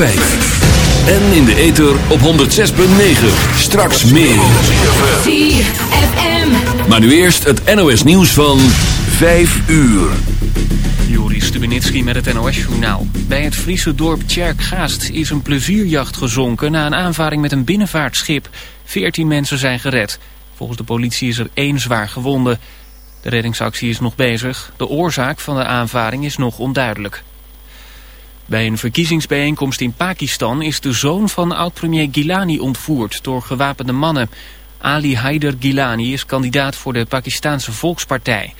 106.5. En in de ether op 106.9. Straks meer. ZFM. Maar nu eerst het NOS nieuws van 5 uur. Joris Stubenitski met het NOS-journaal. Bij het Friese dorp Tjerkgaast is een plezierjacht gezonken... na een aanvaring met een binnenvaartschip. Veertien mensen zijn gered. Volgens de politie is er één zwaar gewonde. De reddingsactie is nog bezig. De oorzaak van de aanvaring is nog onduidelijk. Bij een verkiezingsbijeenkomst in Pakistan is de zoon van oud-premier Gilani ontvoerd door gewapende mannen. Ali Haider Gilani is kandidaat voor de Pakistanse Volkspartij.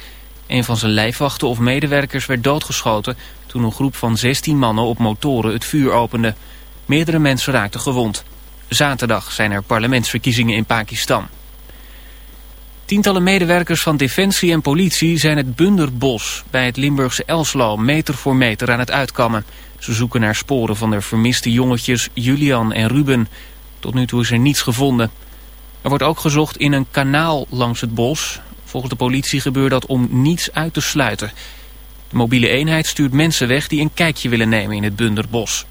Een van zijn lijfwachten of medewerkers werd doodgeschoten toen een groep van 16 mannen op motoren het vuur opende. Meerdere mensen raakten gewond. Zaterdag zijn er parlementsverkiezingen in Pakistan. Tientallen medewerkers van Defensie en Politie zijn het Bunderbos bij het Limburgse Elslo meter voor meter aan het uitkammen. Ze zoeken naar sporen van de vermiste jongetjes Julian en Ruben. Tot nu toe is er niets gevonden. Er wordt ook gezocht in een kanaal langs het bos. Volgens de politie gebeurt dat om niets uit te sluiten. De mobiele eenheid stuurt mensen weg die een kijkje willen nemen in het Bunderbos.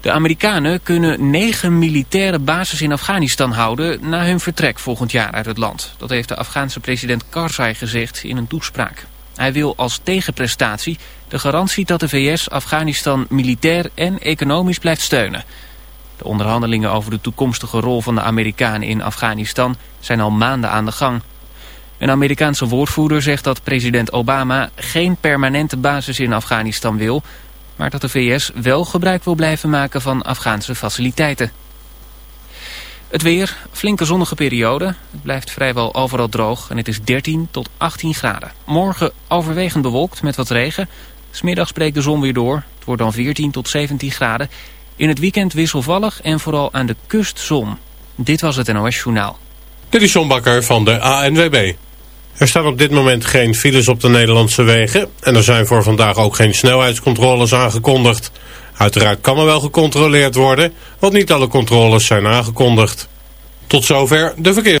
De Amerikanen kunnen negen militaire bases in Afghanistan houden na hun vertrek volgend jaar uit het land. Dat heeft de Afghaanse president Karzai gezegd in een toespraak. Hij wil als tegenprestatie de garantie dat de VS Afghanistan militair en economisch blijft steunen. De onderhandelingen over de toekomstige rol van de Amerikanen in Afghanistan zijn al maanden aan de gang. Een Amerikaanse woordvoerder zegt dat president Obama geen permanente basis in Afghanistan wil, maar dat de VS wel gebruik wil blijven maken van Afghaanse faciliteiten. Het weer, flinke zonnige periode. Het blijft vrijwel overal droog en het is 13 tot 18 graden. Morgen overwegend bewolkt met wat regen. Smiddags breekt de zon weer door. Het wordt dan 14 tot 17 graden. In het weekend wisselvallig en vooral aan de kust zon. Dit was het NOS Journaal. Dit is John Bakker van de ANWB. Er staan op dit moment geen files op de Nederlandse wegen... en er zijn voor vandaag ook geen snelheidscontroles aangekondigd. Uiteraard kan er wel gecontroleerd worden... want niet alle controles zijn aangekondigd. Tot zover de verkeer.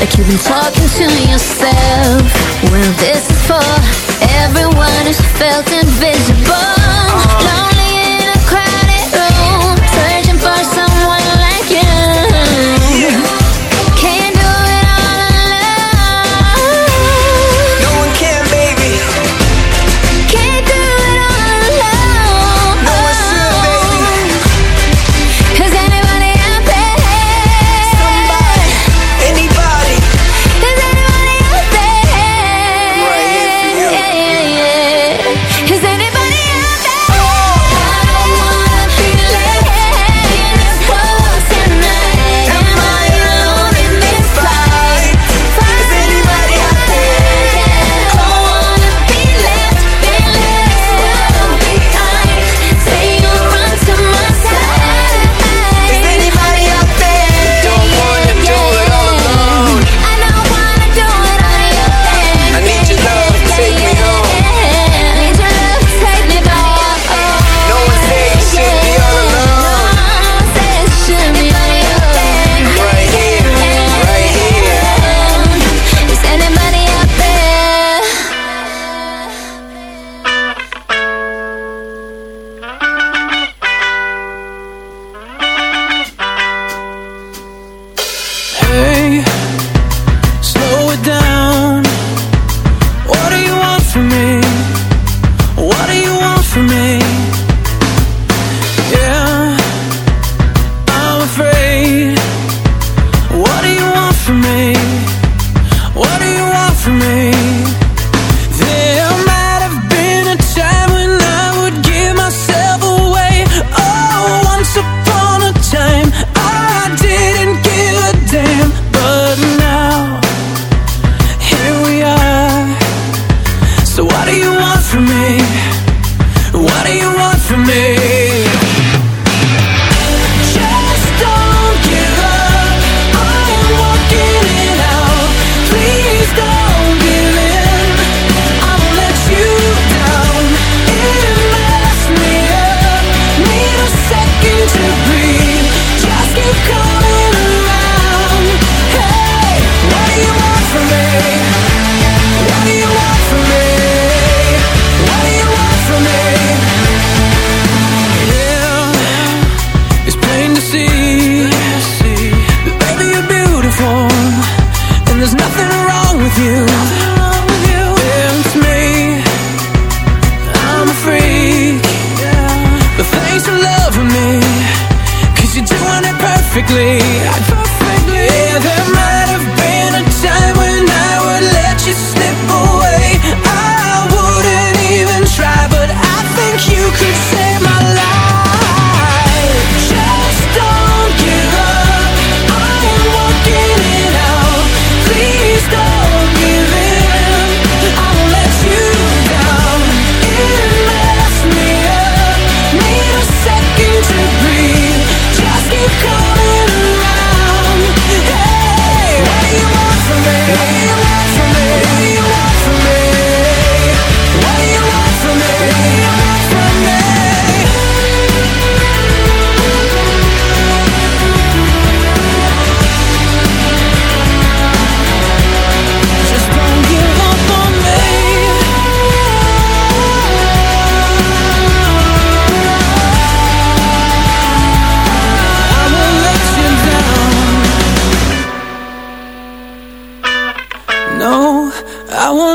Like you've been talking to yourself. Well, this is for everyone who's felt invisible, uh-huh. lonely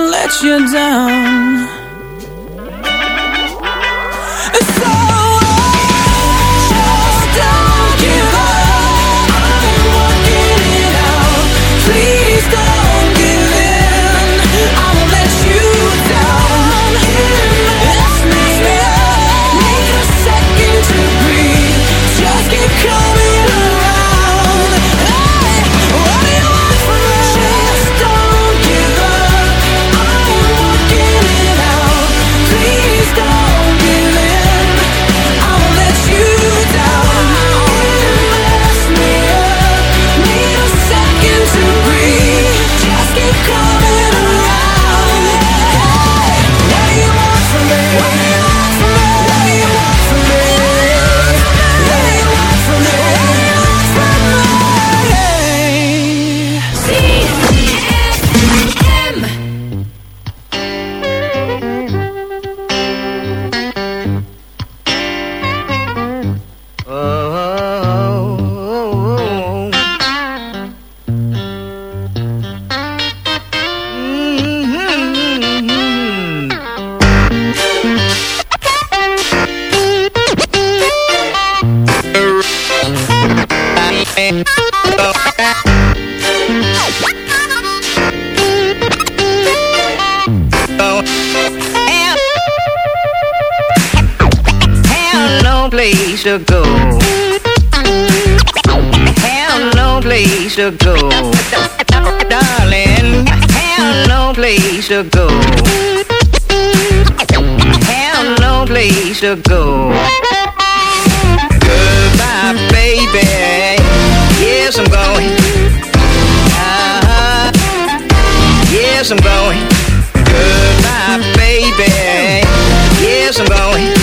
let you down. Goodbye, baby. Yes, I'm going. Uh-huh. Yes, I'm going. Goodbye, baby. Yes, I'm going.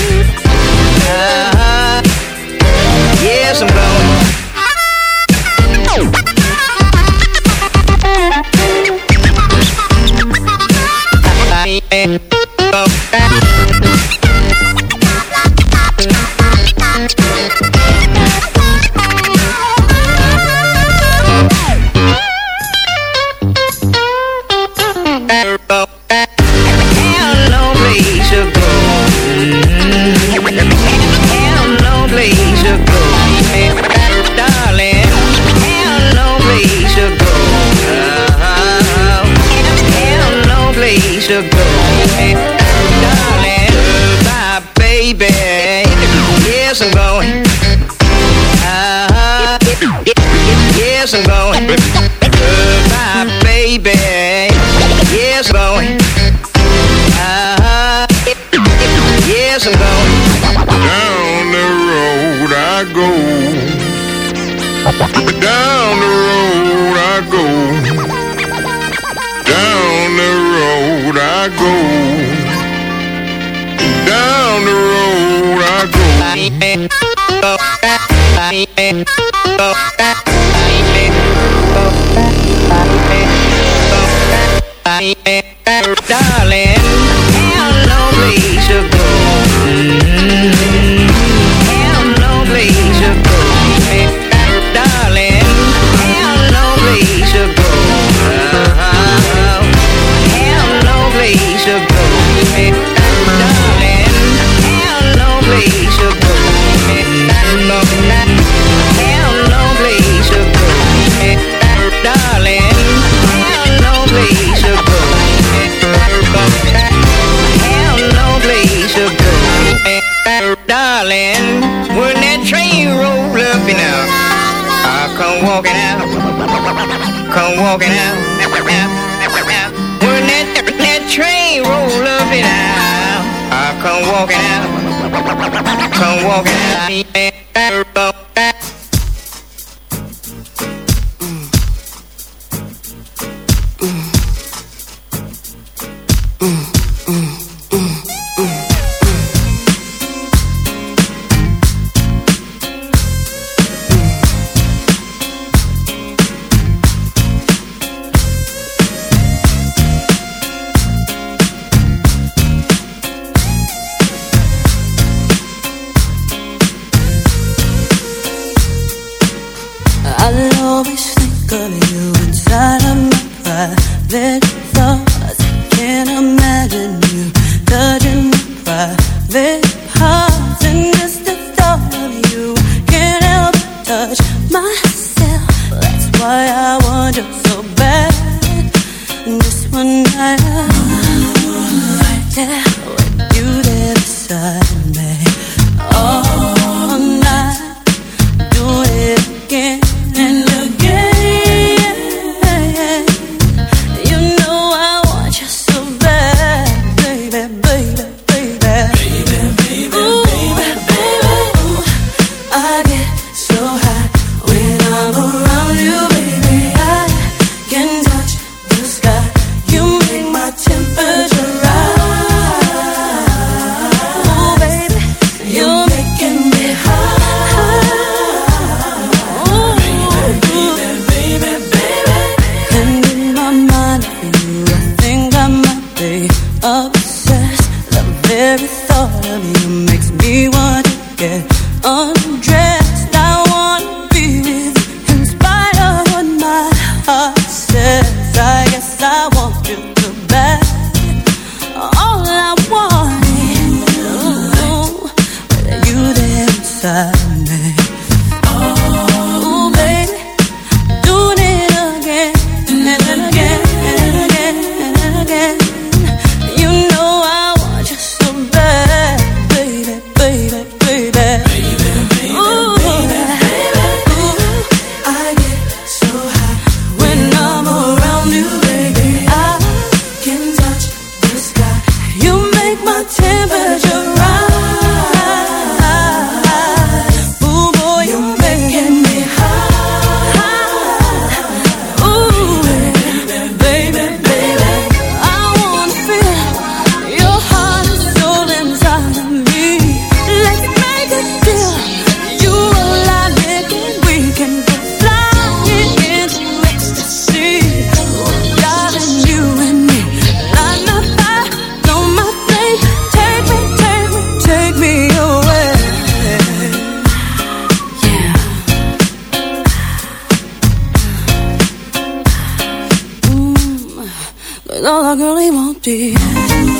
walking. All I really want is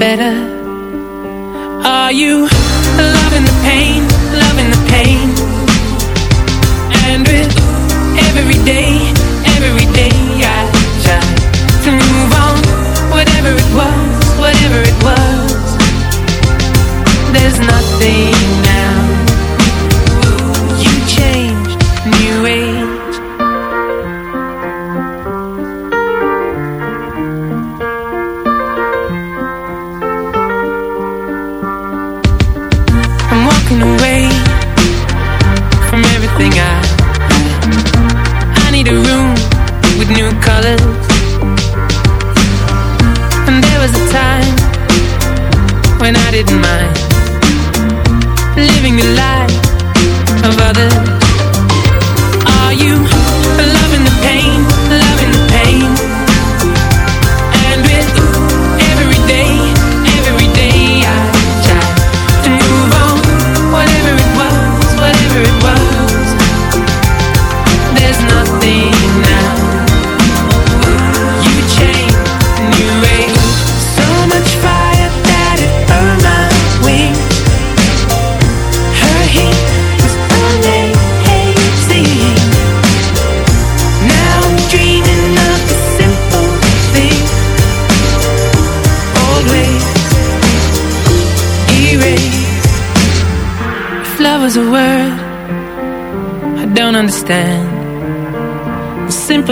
better.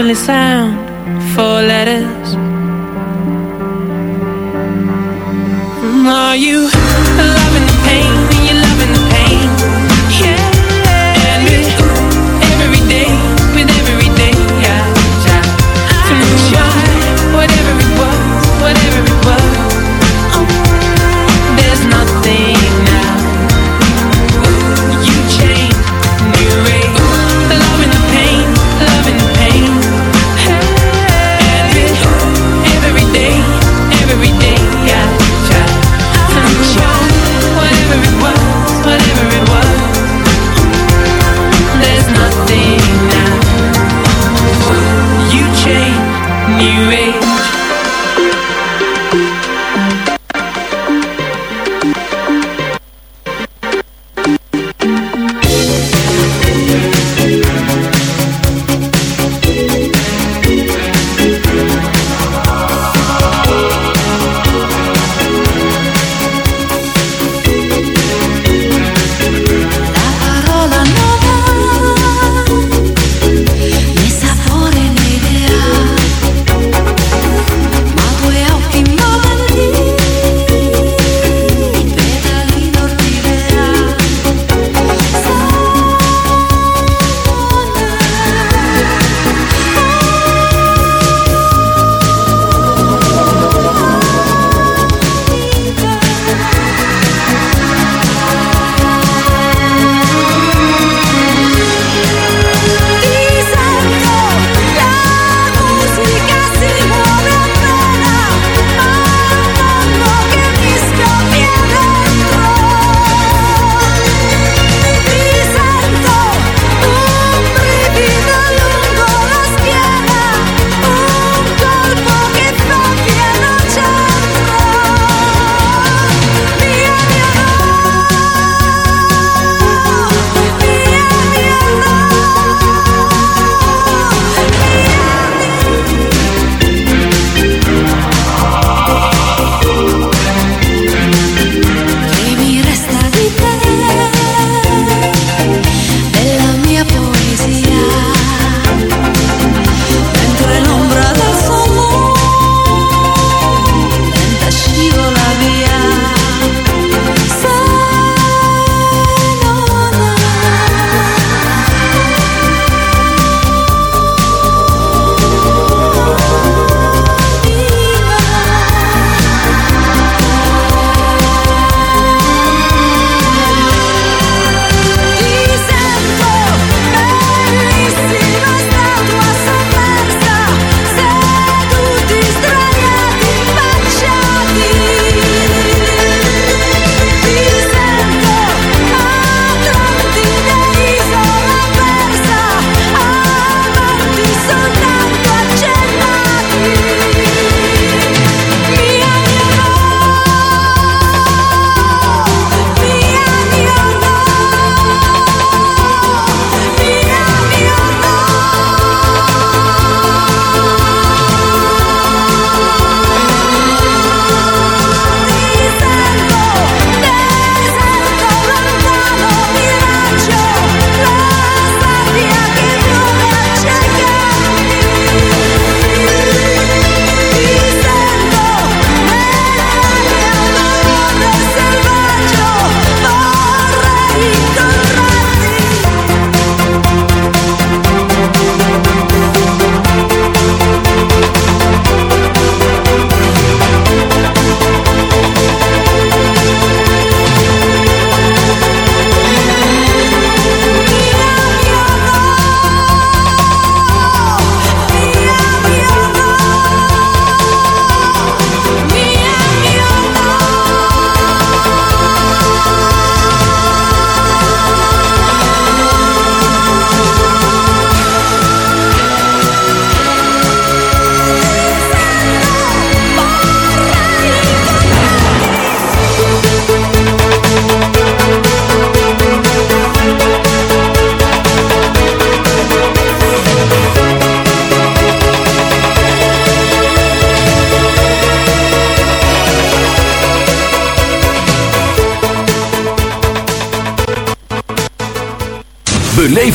les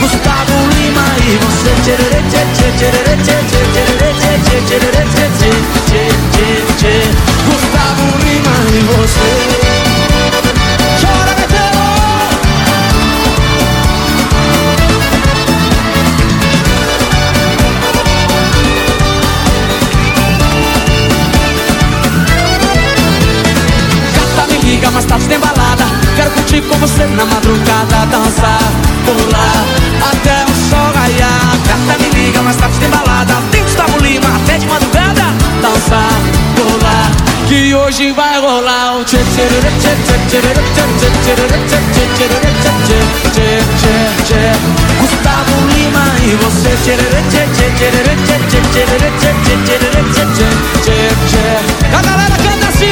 Gustavo Lima e você tchê tem balada Quero curtir com você na madrugada Dançar, pular, até o sol raiar Gata me liga, mas tarde tem balada Tem Gustavo Lima, até de madrugada Dançar, pular, que hoje vai rolar tchê tchê tchê tchê tchê tchê tchê tchê tchê tchê tchê tchê Gustavo Lima e você tchê tchê tchê tchê tchê tchê tchê tchê tchê tchê tchê tchê tchê A galera canta assim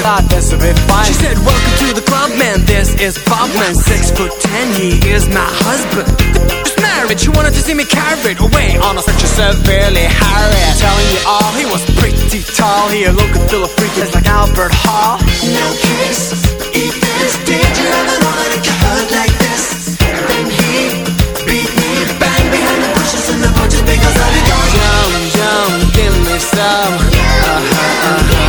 thought that's a bit fine. She said, welcome to the club, man, this is Bob, man. Six foot ten, he is my husband. Just married, she wanted to see me carried away On a stretcher severely harried Telling you all, he was pretty tall. He a local feel a freak, just like Albert Hall. No kiss, eat this, did you ever know that it could like this? Then he beat me, bang behind the bushes in the bushes because I did Jump, jump, give me some, uh-huh, uh-huh.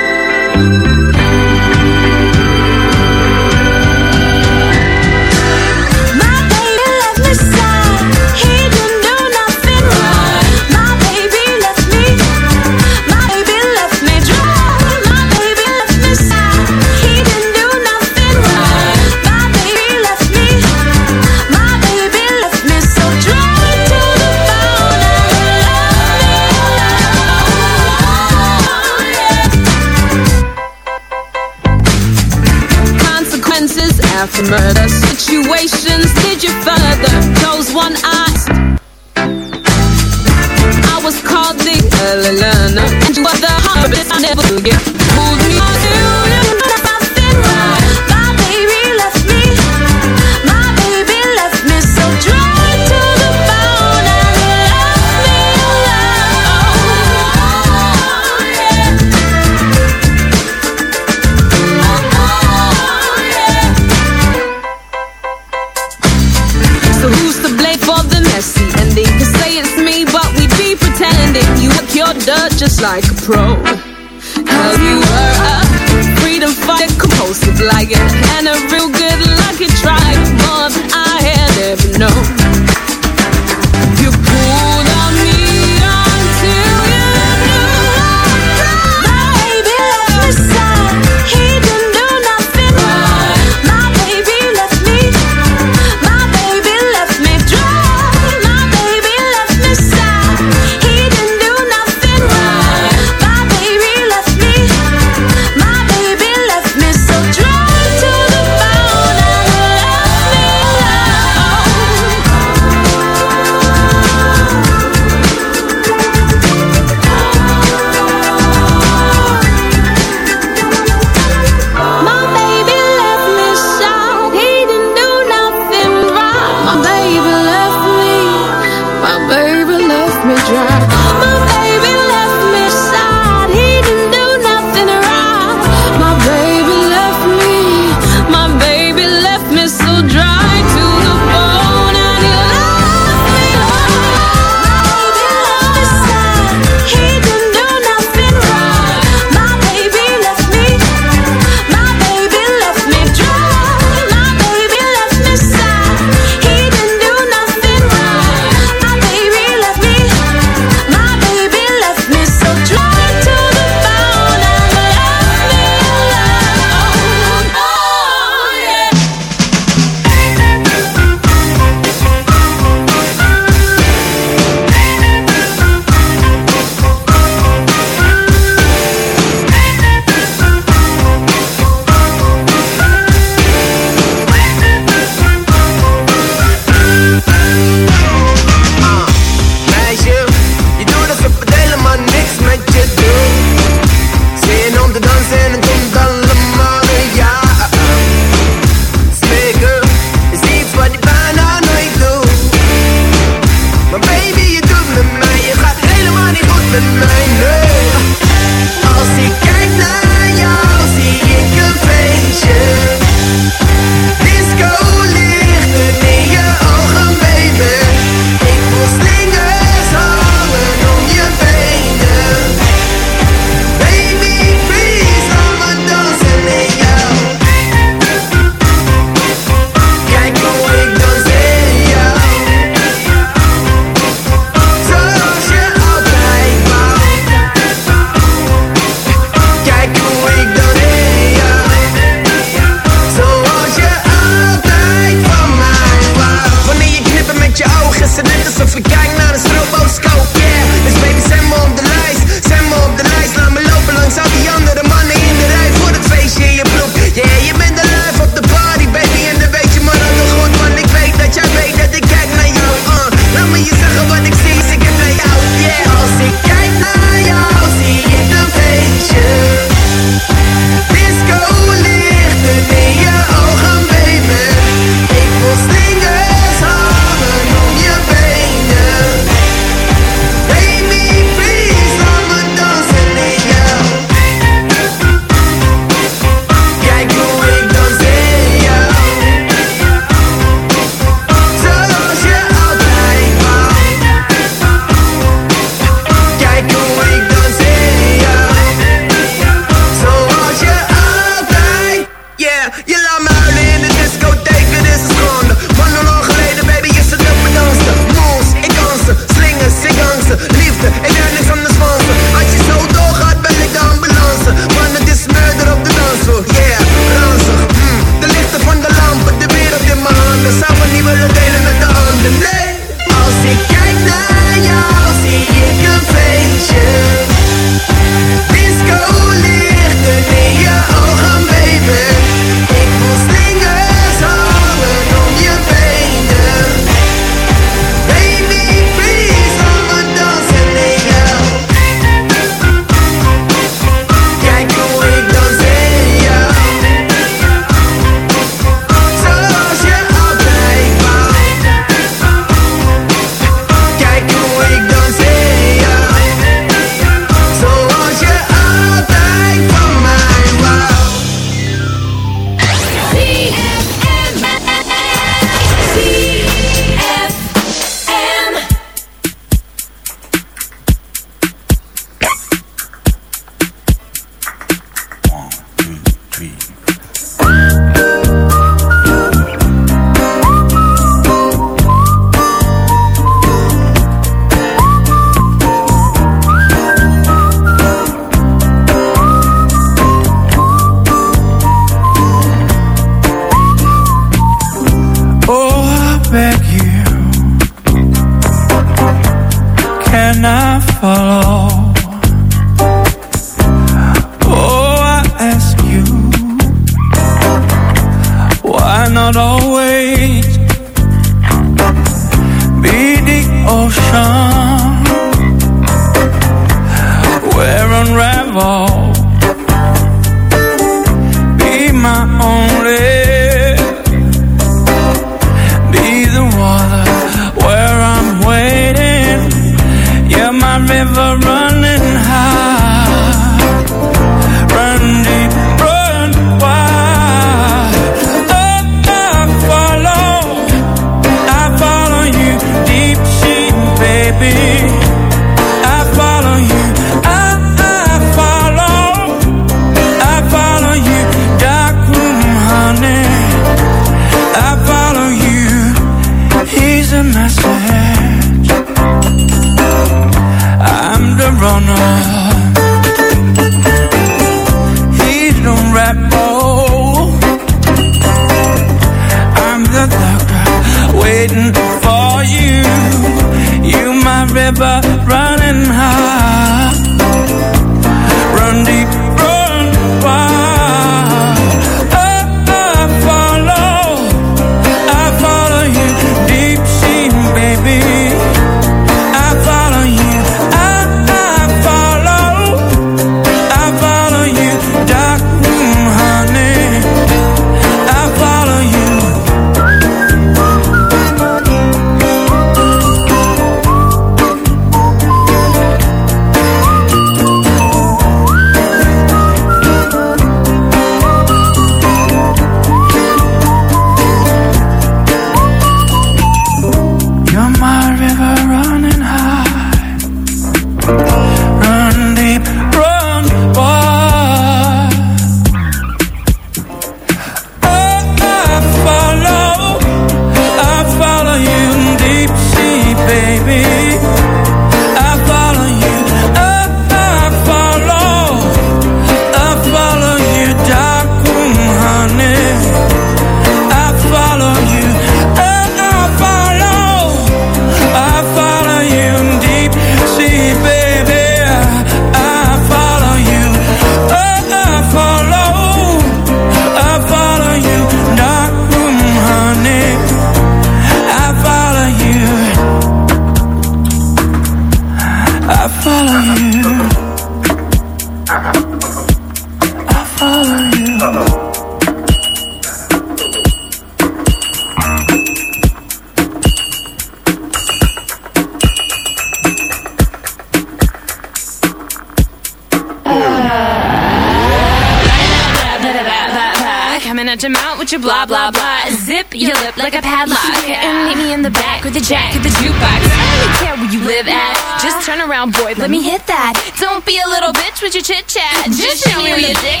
blah blah blah. Zip your lip like a padlock. Yeah. Meet me in the back with the jack of the jukebox. I don't care where you live at. Just turn around, boy. Let me hit that. Don't be a little bitch with your chit chat. Just show me your dick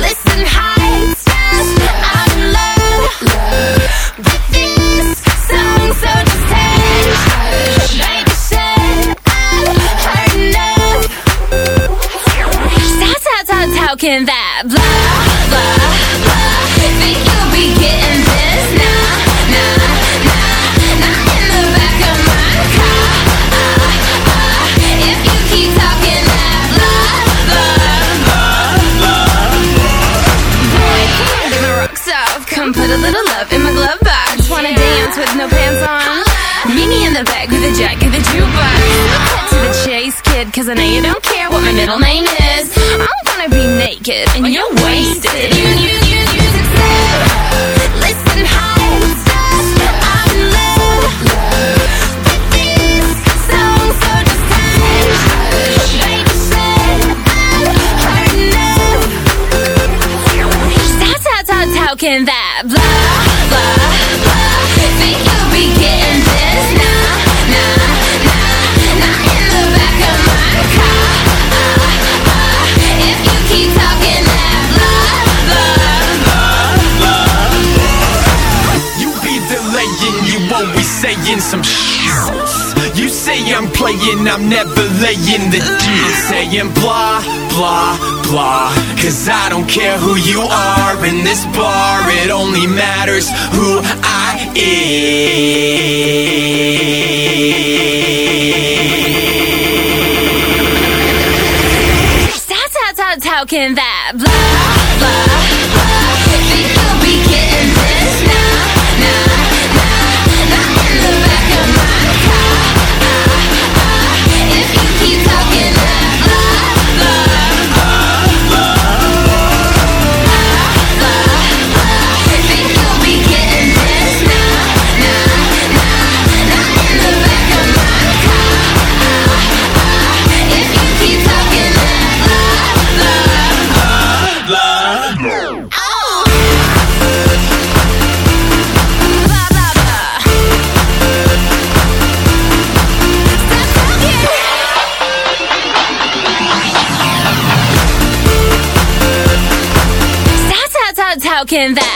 Listen high. I'm in love with this song, so just take. Like you said, I've heard enough. That's how, that's how can that. Cause I know you don't care what my middle name is. I'm gonna be naked and oh, you. In some shit. You say I'm playing, I'm never laying the deal. Saying blah, blah, blah. Cause I don't care who you are in this bar, it only matters who I am. How, how, how can that blah, blah, blah? In that.